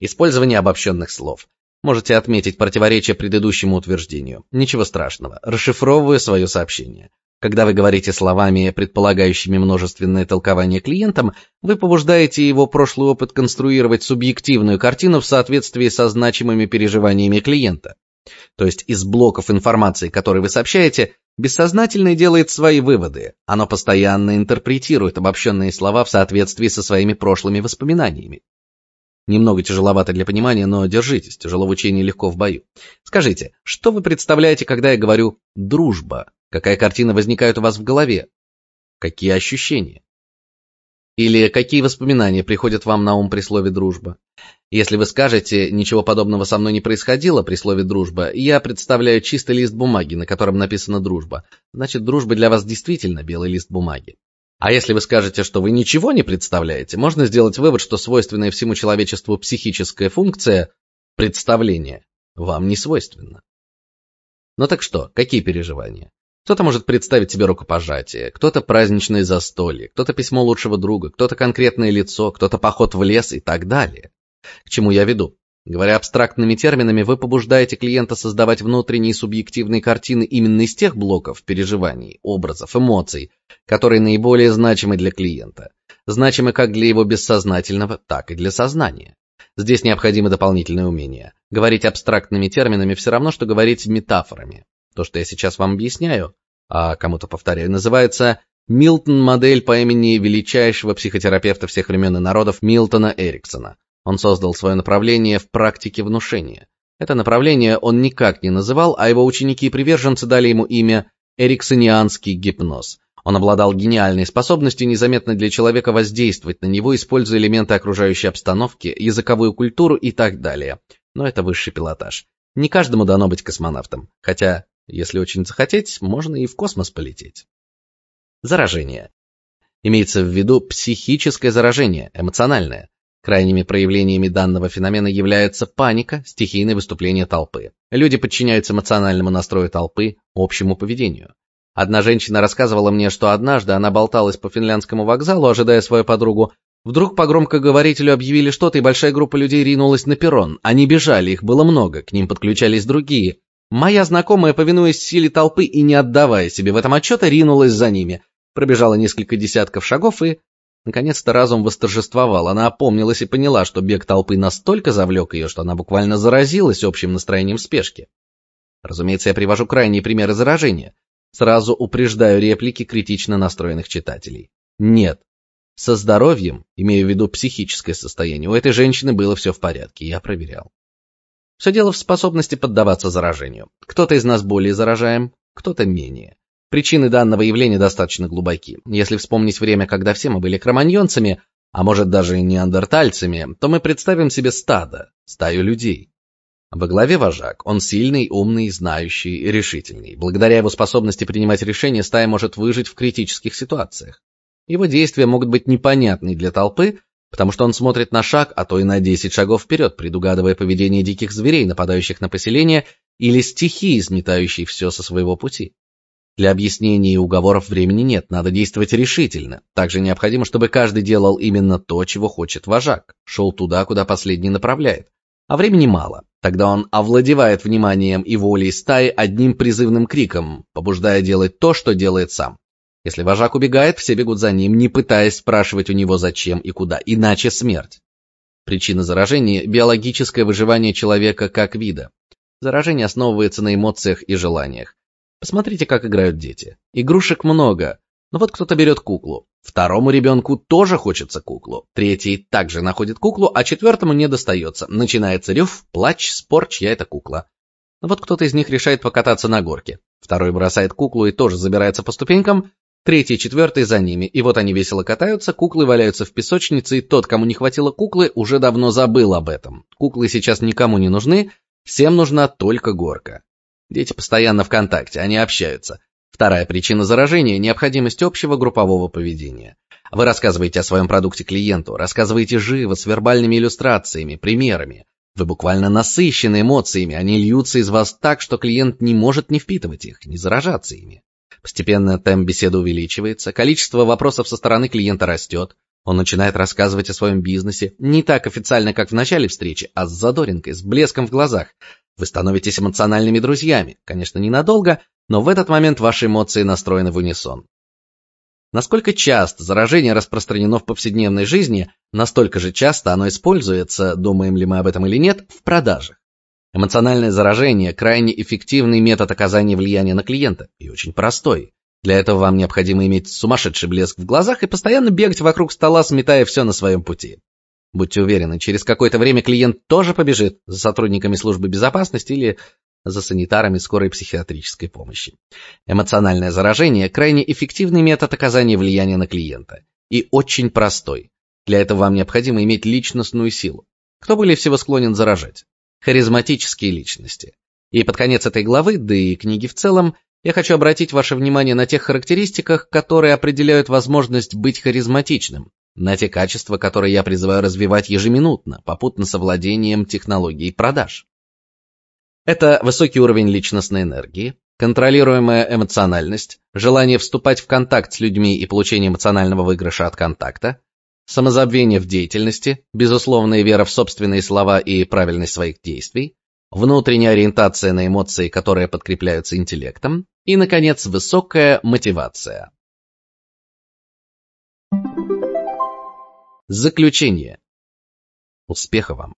Использование обобщенных слов. Можете отметить противоречие предыдущему утверждению. Ничего страшного. Расшифровываю свое сообщение. Когда вы говорите словами, предполагающими множественное толкование клиентам, вы побуждаете его прошлый опыт конструировать субъективную картину в соответствии со значимыми переживаниями клиента. То есть из блоков информации, которые вы сообщаете, бессознательное делает свои выводы. Оно постоянно интерпретирует обобщенные слова в соответствии со своими прошлыми воспоминаниями. Немного тяжеловато для понимания, но держитесь, тяжело в учении, легко в бою. Скажите, что вы представляете, когда я говорю «дружба»? Какая картина возникает у вас в голове? Какие ощущения? Или какие воспоминания приходят вам на ум при слове «дружба»? Если вы скажете «ничего подобного со мной не происходило» при слове «дружба», я представляю чистый лист бумаги, на котором написано «дружба». Значит, дружба для вас действительно белый лист бумаги. А если вы скажете, что вы ничего не представляете, можно сделать вывод, что свойственная всему человечеству психическая функция представления вам не свойственна. Ну так что, какие переживания? Кто-то может представить себе рукопожатие, кто-то праздничное застолье, кто-то письмо лучшего друга, кто-то конкретное лицо, кто-то поход в лес и так далее. К чему я веду? Говоря абстрактными терминами, вы побуждаете клиента создавать внутренние субъективные картины именно из тех блоков переживаний, образов, эмоций, которые наиболее значимы для клиента. Значимы как для его бессознательного, так и для сознания. Здесь необходимо дополнительное умение. Говорить абстрактными терминами все равно, что говорить метафорами. То, что я сейчас вам объясняю, а кому-то повторяю, называется Милтон-модель по имени величайшего психотерапевта всех времен и народов Милтона Эриксона. Он создал свое направление в практике внушения. Это направление он никак не называл, а его ученики и приверженцы дали ему имя эриксонианский гипноз. Он обладал гениальной способностью незаметно для человека воздействовать на него, используя элементы окружающей обстановки, языковую культуру и так далее. Но это высший пилотаж. Не каждому дано быть космонавтом, хотя, если очень захотеть, можно и в космос полететь. Заражение. Имеется в виду психическое заражение, эмоциональное. Крайними проявлениями данного феномена являются паника, стихийное выступление толпы. Люди подчиняются эмоциональному настрою толпы, общему поведению. Одна женщина рассказывала мне, что однажды она болталась по финляндскому вокзалу, ожидая свою подругу. Вдруг по громкоговорителю объявили что-то, и большая группа людей ринулась на перрон. Они бежали, их было много, к ним подключались другие. Моя знакомая, повинуясь силе толпы и не отдавая себе в этом отчета, ринулась за ними. Пробежала несколько десятков шагов и Наконец-то разум восторжествовал. Она опомнилась и поняла, что бег толпы настолько завлек ее, что она буквально заразилась общим настроением спешки. Разумеется, я привожу крайние примеры заражения. Сразу упреждаю реплики критично настроенных читателей. Нет. Со здоровьем, имею в виду психическое состояние, у этой женщины было все в порядке, я проверял. Все дело в способности поддаваться заражению. Кто-то из нас более заражаем, кто-то менее. Причины данного явления достаточно глубоки. Если вспомнить время, когда все мы были кроманьонцами, а может даже и неандертальцами, то мы представим себе стадо, стаю людей. Во главе вожак. Он сильный, умный, знающий и решительный. Благодаря его способности принимать решения, стая может выжить в критических ситуациях. Его действия могут быть непонятны для толпы, потому что он смотрит на шаг, а то и на 10 шагов вперед, предугадывая поведение диких зверей, нападающих на поселение, или стихии, сметающей все со своего пути. Для объяснений и уговоров времени нет, надо действовать решительно. Также необходимо, чтобы каждый делал именно то, чего хочет вожак, шел туда, куда последний направляет. А времени мало. Тогда он овладевает вниманием и волей стаи одним призывным криком, побуждая делать то, что делает сам. Если вожак убегает, все бегут за ним, не пытаясь спрашивать у него зачем и куда, иначе смерть. Причина заражения биологическое выживание человека как вида. Заражение основывается на эмоциях и желаниях. Посмотрите, как играют дети. Игрушек много. Но вот кто-то берет куклу. Второму ребенку тоже хочется куклу. Третий также находит куклу, а четвертому не достается. Начинается рев, плач, спор, чья это кукла. Но вот кто-то из них решает покататься на горке. Второй бросает куклу и тоже забирается по ступенькам. Третий и четвертый за ними. И вот они весело катаются, куклы валяются в песочнице, и тот, кому не хватило куклы, уже давно забыл об этом. Куклы сейчас никому не нужны, всем нужна только горка. Дети постоянно в контакте, они общаются. Вторая причина заражения – необходимость общего группового поведения. Вы рассказываете о своем продукте клиенту, рассказываете живо, с вербальными иллюстрациями, примерами. Вы буквально насыщены эмоциями, они льются из вас так, что клиент не может не впитывать их, не заражаться ими. Постепенно темп беседы увеличивается, количество вопросов со стороны клиента растет. Он начинает рассказывать о своем бизнесе не так официально, как в начале встречи, а с задоринкой, с блеском в глазах. Вы становитесь эмоциональными друзьями. Конечно, ненадолго, но в этот момент ваши эмоции настроены в унисон. Насколько часто заражение распространено в повседневной жизни, настолько же часто оно используется, думаем ли мы об этом или нет, в продажах. Эмоциональное заражение крайне эффективный метод оказания влияния на клиента и очень простой. Для этого вам необходимо иметь сумасшедший блеск в глазах и постоянно бегать вокруг стола, сметая все на своем пути. Будьте уверены, через какое-то время клиент тоже побежит за сотрудниками службы безопасности или за санитарами скорой психиатрической помощи. Эмоциональное заражение крайне эффективный метод оказания влияния на клиента и очень простой. Для этого вам необходимо иметь личностную силу. Кто более всего склонен заражать? Харизматические личности. И под конец этой главы, да и книги в целом, я хочу обратить ваше внимание на тех характеристиках, которые определяют возможность быть харизматичным, на те качества, которые я призываю развивать ежеминутно, попутно с овладением технологией продаж. Это высокий уровень личностной энергии, контролируемая эмоциональность, желание вступать в контакт с людьми и получение эмоционального выигрыша от контакта, самозабвение в деятельности, безусловная вера в собственные слова и правильность своих действий, внутренняя ориентация на эмоции, которые подкрепляются интеллектом, и, наконец, высокая мотивация. Заключение. Успеха вам!